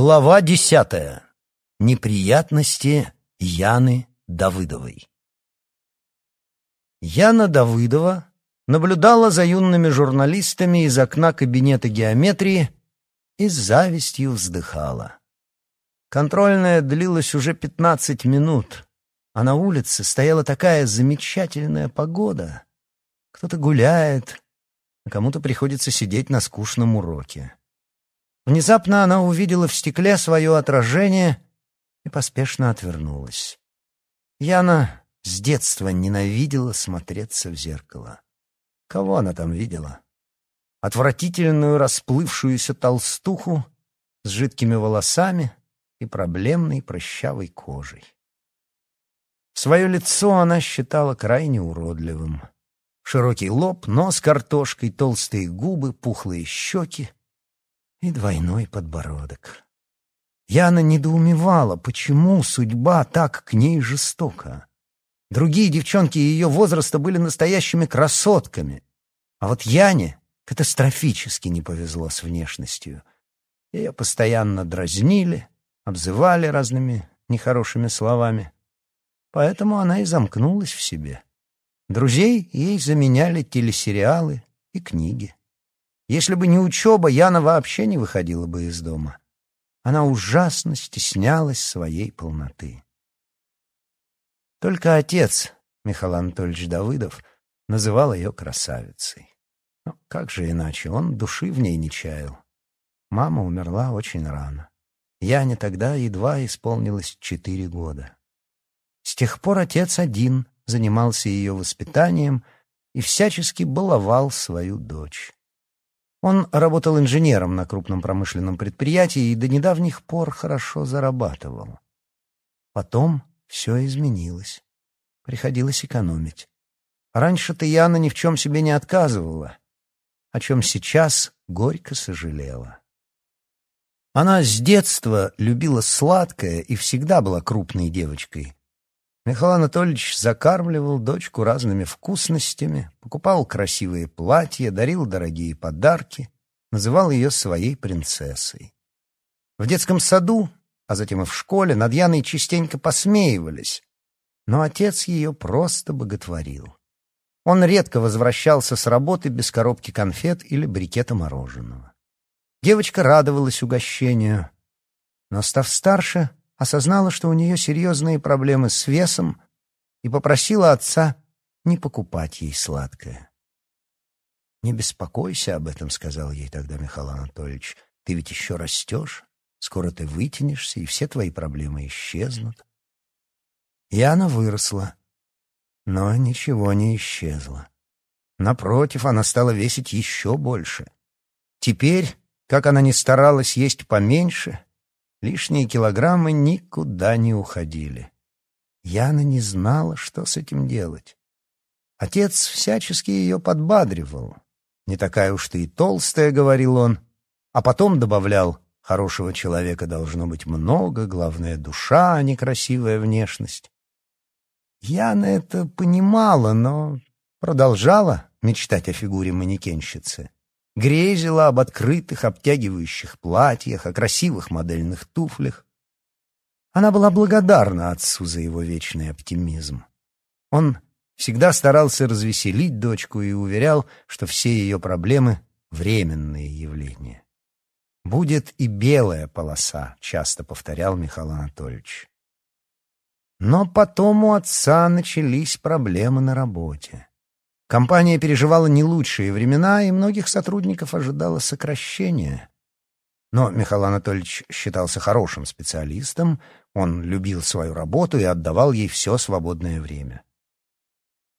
Глава десятая. Неприятности Яны Давыдовой. Яна Давыдова наблюдала за юными журналистами из окна кабинета геометрии и с завистью вздыхала. Контрольная длилась уже пятнадцать минут, а на улице стояла такая замечательная погода. Кто-то гуляет, а кому-то приходится сидеть на скучном уроке. Внезапно она увидела в стекле свое отражение и поспешно отвернулась. Яна с детства ненавидела смотреться в зеркало. Кого она там видела? Отвратительную расплывшуюся толстуху с жидкими волосами и проблемной прыщавой кожей. Свое лицо она считала крайне уродливым. Широкий лоб, нос картошкой, толстые губы, пухлые щеки и двойной подбородок. Яна недоумевала, почему судьба так к ней жестока. Другие девчонки ее возраста были настоящими красотками, а вот Яне катастрофически не повезло с внешностью. Ее постоянно дразнили, обзывали разными нехорошими словами. Поэтому она и замкнулась в себе. Друзей ей заменяли телесериалы и книги. Если бы не учеба, Яна вообще не выходила бы из дома. Она ужасно стеснялась своей полноты. Только отец, Михаил Анатольевич Давыдов, называл ее красавицей. Но как же иначе, он души в ней не чаял. Мама умерла очень рано. Яне тогда едва исполнилось четыре года. С тех пор отец один занимался ее воспитанием и всячески баловал свою дочь. Он работал инженером на крупном промышленном предприятии и до недавних пор хорошо зарабатывал. Потом все изменилось. Приходилось экономить. Раньше-то Яна ни в чем себе не отказывала, о чем сейчас горько сожалела. Она с детства любила сладкое и всегда была крупной девочкой. Михаил Анатольевич закармливал дочку разными вкусностями, покупал красивые платья, дарил дорогие подарки, называл ее своей принцессой. В детском саду, а затем и в школе, над Яной частенько посмеивались, но отец ее просто боготворил. Он редко возвращался с работы без коробки конфет или брикета мороженого. Девочка радовалась угощению, но, став старше, осознала, что у нее серьезные проблемы с весом, и попросила отца не покупать ей сладкое. «Не беспокойся об этом», — сказал ей тогда Михаил Анатольевич. «Ты ведь еще растешь, скоро ты вытянешься, и все твои проблемы исчезнут». И она выросла, но ничего не исчезло. Напротив, она стала весить еще больше. Теперь, как она ни старалась есть поменьше, Лишние килограммы никуда не уходили. Яна не знала, что с этим делать. Отец всячески ее подбадривал. «Не такая уж ты и толстая», — говорил он, а потом добавлял, «хорошего человека должно быть много, главное — душа, а не красивая внешность». Яна это понимала, но продолжала мечтать о фигуре манекенщицы грезила об открытых обтягивающих платьях, о красивых модельных туфлях. Она была благодарна отцу за его вечный оптимизм. Он всегда старался развеселить дочку и уверял, что все ее проблемы — временные явления. «Будет и белая полоса», — часто повторял Михаил Анатольевич. Но потом у отца начались проблемы на работе. Компания переживала не лучшие времена, и многих сотрудников ожидало сокращения. Но Михаил Анатольевич считался хорошим специалистом, он любил свою работу и отдавал ей все свободное время.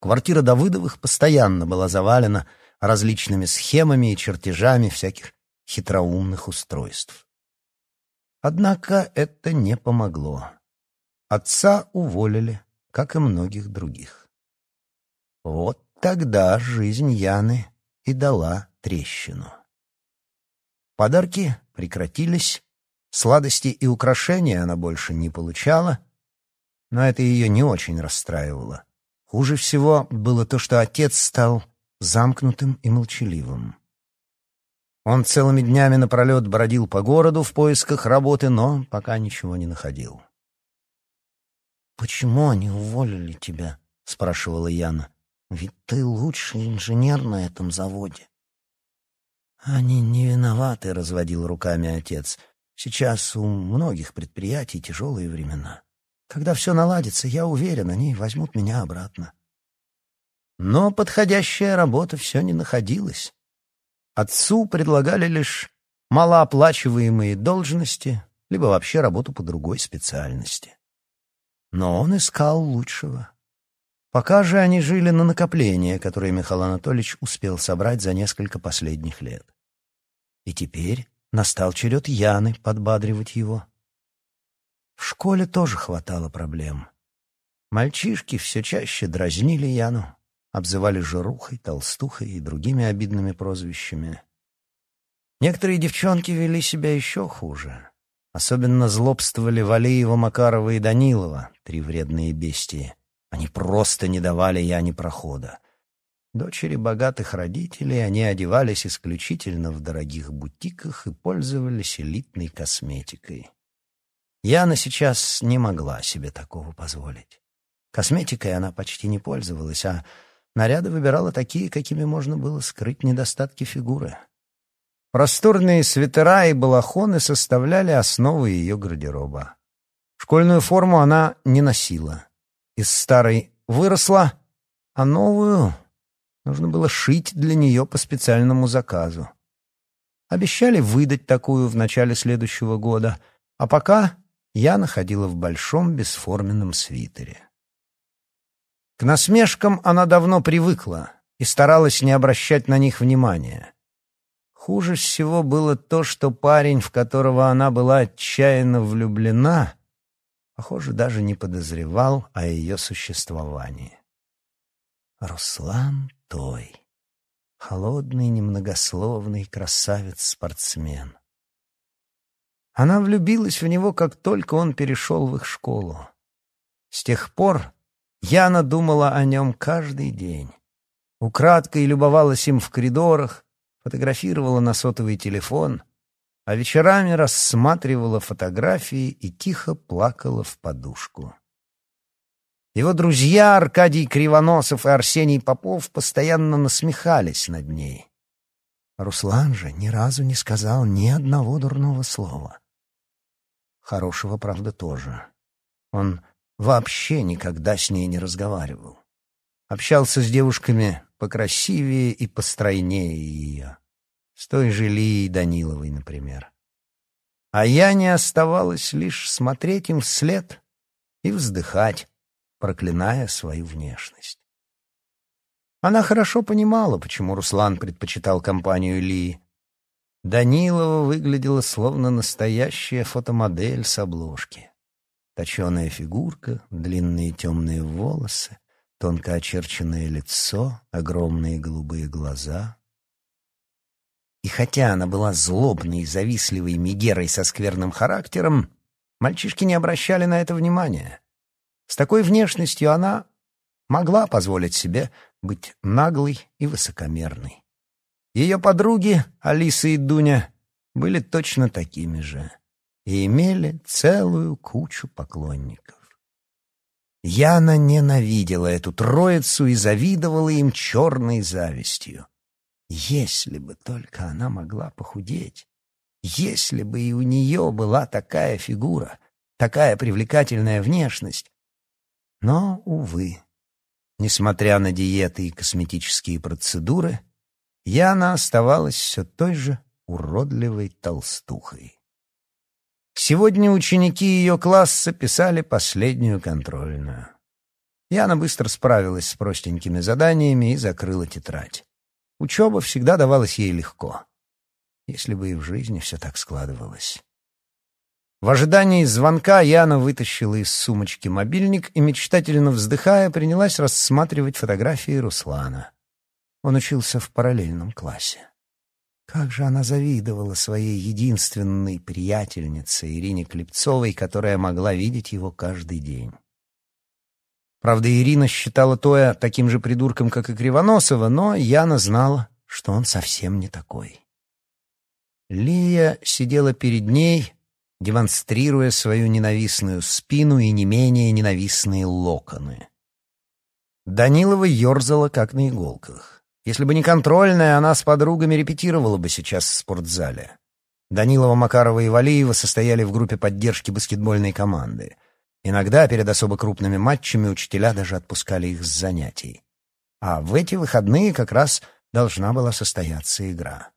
Квартира Давыдовых постоянно была завалена различными схемами и чертежами всяких хитроумных устройств. Однако это не помогло. Отца уволили, как и многих других. Вот Тогда жизнь Яны и дала трещину. Подарки прекратились, сладости и украшения она больше не получала, но это ее не очень расстраивало. Хуже всего было то, что отец стал замкнутым и молчаливым. Он целыми днями напролет бродил по городу в поисках работы, но пока ничего не находил. «Почему они уволили тебя?» — спрашивала Яна. «Ведь ты лучший инженер на этом заводе». «Они не виноваты», — разводил руками отец. «Сейчас у многих предприятий тяжелые времена. Когда все наладится, я уверен, они возьмут меня обратно». Но подходящая работа все не находилась. Отцу предлагали лишь малооплачиваемые должности, либо вообще работу по другой специальности. Но он искал лучшего. Пока же они жили на накопления, которые Михаил Анатольевич успел собрать за несколько последних лет. И теперь настал черед Яны подбадривать его. В школе тоже хватало проблем. Мальчишки все чаще дразнили Яну, обзывали жирухой, толстухой и другими обидными прозвищами. Некоторые девчонки вели себя еще хуже. Особенно злобствовали Валеева, Макарова и Данилова, три вредные бестии. Они просто не давали Яне прохода. Дочери богатых родителей, они одевались исключительно в дорогих бутиках и пользовались элитной косметикой. Яна сейчас не могла себе такого позволить. Косметикой она почти не пользовалась, а наряды выбирала такие, какими можно было скрыть недостатки фигуры. Просторные свитера и балахоны составляли основу ее гардероба. Школьную форму она не носила. Из старой выросла, а новую нужно было шить для нее по специальному заказу. Обещали выдать такую в начале следующего года, а пока я находила в большом бесформенном свитере. К насмешкам она давно привыкла и старалась не обращать на них внимания. Хуже всего было то, что парень, в которого она была отчаянно влюблена, похоже, даже не подозревал о ее существовании. Руслан Той. Холодный, немногословный красавец-спортсмен. Она влюбилась в него, как только он перешел в их школу. С тех пор Яна думала о нем каждый день. Украдкой любовалась им в коридорах, фотографировала на сотовый телефон, а вечерами рассматривала фотографии и тихо плакала в подушку. Его друзья Аркадий Кривоносов и Арсений Попов постоянно насмехались над ней. Руслан же ни разу не сказал ни одного дурного слова. Хорошего, правда, тоже. Он вообще никогда с ней не разговаривал. Общался с девушками покрасивее и постройнее ее. С той же Лией Даниловой, например. А я не оставалось лишь смотреть им вслед и вздыхать, проклиная свою внешность. Она хорошо понимала, почему Руслан предпочитал компанию Ли. Данилова выглядела словно настоящая фотомодель с обложки. Точеная фигурка, длинные темные волосы, Тонко очерченное лицо, огромные голубые глаза. И хотя она была злобной и завистливой Мегерой со скверным характером, мальчишки не обращали на это внимания. С такой внешностью она могла позволить себе быть наглой и высокомерной. Ее подруги, Алиса и Дуня, были точно такими же и имели целую кучу поклонников. Яна ненавидела эту троицу и завидовала им черной завистью. Если бы только она могла похудеть, если бы и у нее была такая фигура, такая привлекательная внешность. Но, увы, несмотря на диеты и косметические процедуры, Яна оставалась все той же уродливой толстухой. Сегодня ученики ее класса писали последнюю контрольную. Яна быстро справилась с простенькими заданиями и закрыла тетрадь. Учеба всегда давалась ей легко. Если бы и в жизни все так складывалось. В ожидании звонка Яна вытащила из сумочки мобильник и, мечтательно вздыхая, принялась рассматривать фотографии Руслана. Он учился в параллельном классе. Как же она завидовала своей единственной приятельнице Ирине Клепцовой, которая могла видеть его каждый день. Правда, Ирина считала Тоя таким же придурком, как и Кривоносова, но Яна знала, что он совсем не такой. Лия сидела перед ней, демонстрируя свою ненавистную спину и не менее ненавистные локоны. Данилова ерзала, как на иголках. Если бы не контрольная, она с подругами репетировала бы сейчас в спортзале. Данилова, Макарова и Валиева состояли в группе поддержки баскетбольной команды. Иногда перед особо крупными матчами учителя даже отпускали их с занятий. А в эти выходные как раз должна была состояться игра.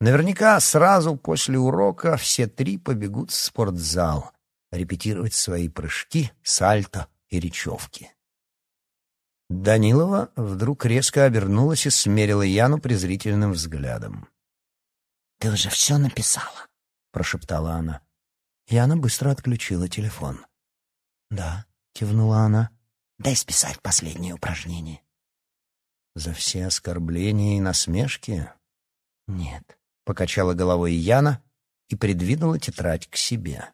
Наверняка сразу после урока все три побегут в спортзал репетировать свои прыжки, сальто и речевки. Данилова вдруг резко обернулась и смерила Яну презрительным взглядом. «Ты уже все написала?» — прошептала она. Яна быстро отключила телефон. «Да», — кивнула она. «Дай списать последнее упражнение». «За все оскорбления и насмешки?» «Нет», — покачала головой Яна и придвинула тетрадь к себе.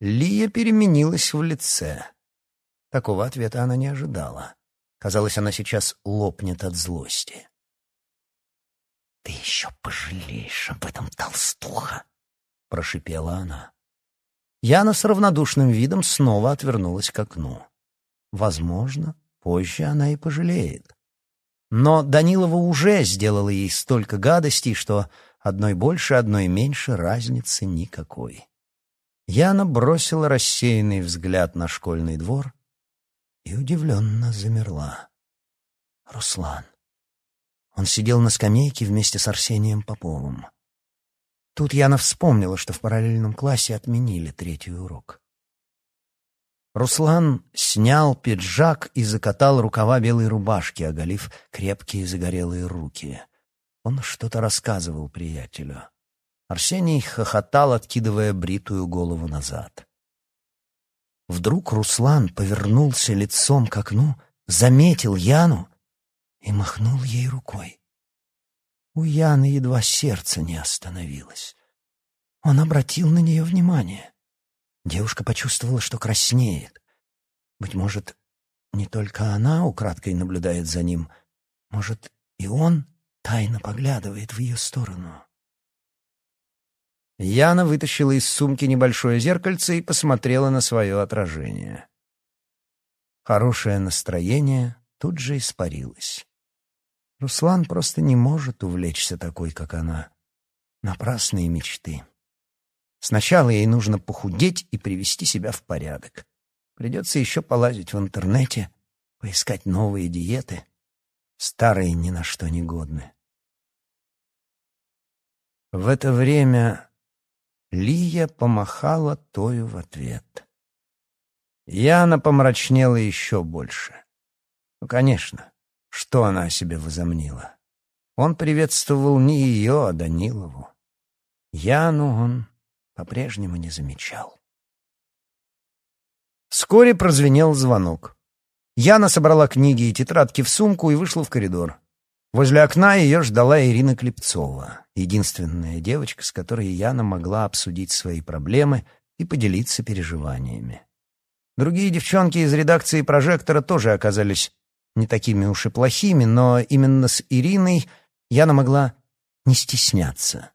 Лия переменилась в лице. Такого ответа она не ожидала. Казалось, она сейчас лопнет от злости. «Ты еще пожалеешь об этом, толстуха!» — прошипела она. Яна с равнодушным видом снова отвернулась к окну. Возможно, позже она и пожалеет. Но Данилова уже сделала ей столько гадостей, что одной больше, одной меньше разницы никакой. Яна бросила рассеянный взгляд на школьный двор и удивленно замерла. Руслан. Он сидел на скамейке вместе с Арсением Поповым. Тут Яна вспомнила, что в параллельном классе отменили третий урок. Руслан снял пиджак и закатал рукава белой рубашки, оголив крепкие загорелые руки. Он что-то рассказывал приятелю. Арсений хохотал, откидывая бритую голову назад. Вдруг Руслан повернулся лицом к окну, заметил Яну и махнул ей рукой. У Яны едва сердце не остановилось. Он обратил на нее внимание. Девушка почувствовала, что краснеет. Быть может, не только она украдкой наблюдает за ним, может, и он тайно поглядывает в ее сторону. Яна вытащила из сумки небольшое зеркальце и посмотрела на свое отражение. Хорошее настроение тут же испарилось. Руслан просто не может увлечься такой, как она. Напрасные мечты. Сначала ей нужно похудеть и привести себя в порядок. Придется еще полазить в интернете, поискать новые диеты. Старые ни на что не годны. В это время Лия помахала Тою в ответ. Яна помрачнела еще больше. Ну, конечно, что она о себе возомнила? Он приветствовал не ее, а Данилову. Яну он по-прежнему не замечал. Вскоре прозвенел звонок. Яна собрала книги и тетрадки в сумку и вышла в коридор. Возле окна ее ждала Ирина Клепцова, единственная девочка, с которой Яна могла обсудить свои проблемы и поделиться переживаниями. Другие девчонки из редакции «Прожектора» тоже оказались не такими уж и плохими, но именно с Ириной Яна могла не стесняться.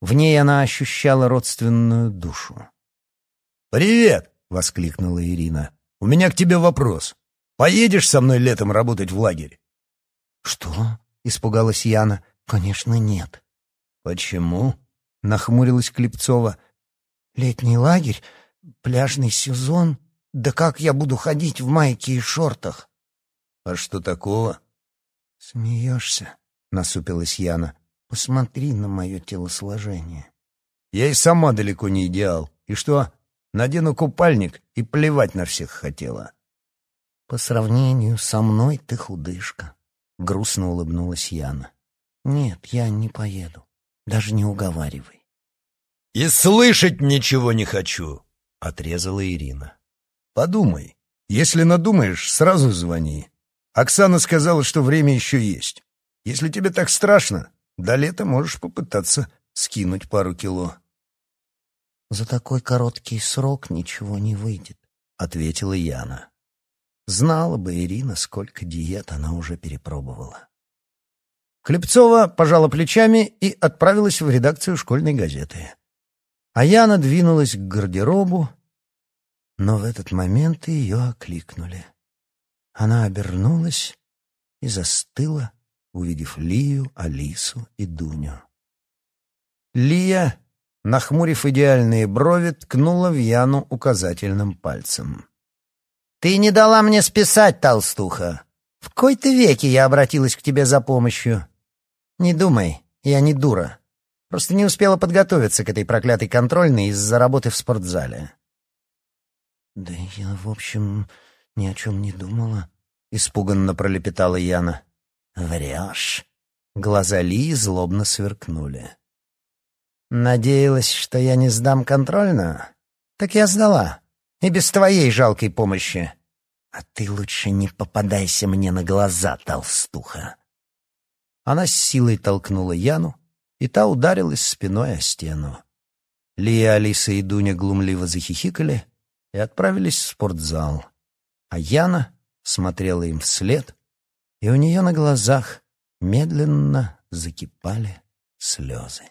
В ней она ощущала родственную душу. «Привет!» — воскликнула Ирина. «У меня к тебе вопрос. Поедешь со мной летом работать в лагерь?» «Что?» — испугалась Яна. «Конечно, нет». «Почему?» — нахмурилась Клепцова. «Летний лагерь, пляжный сезон. Да как я буду ходить в майке и шортах?» «А что такого?» «Смеешься?» — насупилась Яна. «Посмотри на мое телосложение». «Я и сама далеко не идеал. И что, надену купальник и плевать на всех хотела?» «По сравнению со мной ты худышка», — грустно улыбнулась Яна. «Нет, я не поеду. Даже не уговаривай». «И слышать ничего не хочу», — отрезала Ирина. «Подумай. Если надумаешь, сразу звони. Оксана сказала, что время еще есть. Если тебе так страшно, до лета можешь попытаться скинуть пару кило. «За такой короткий срок ничего не выйдет», — ответила Яна. Знала бы Ирина, сколько диет она уже перепробовала. В Хлебцова пожала плечами и отправилась в редакцию школьной газеты. А Яна двинулась к гардеробу, но в этот момент ее окликнули. Она обернулась и застыла, увидев Лию, Алису и Дуню. Лия, нахмурив идеальные брови, ткнула в Яну указательным пальцем. «Ты не дала мне списать, толстуха! В кой-то веке я обратилась к тебе за помощью. Не думай, я не дура. Просто не успела подготовиться к этой проклятой контрольной из-за работы в спортзале». «Да я, в общем, ни о чем не думала», — испуганно пролепетала Яна. «Врешь». Глаза Ли злобно сверкнули. «Надеялась, что я не сдам контрольную? Так я сдала. И без твоей жалкой помощи». «А ты лучше не попадайся мне на глаза, толстуха». Она с силой толкнула Яну, и та ударилась спиной о стену. Лия, Алиса и Дуня глумливо захихикали и отправились в спортзал. А Яна смотрела им вслед, и у нее на глазах медленно закипали слезы.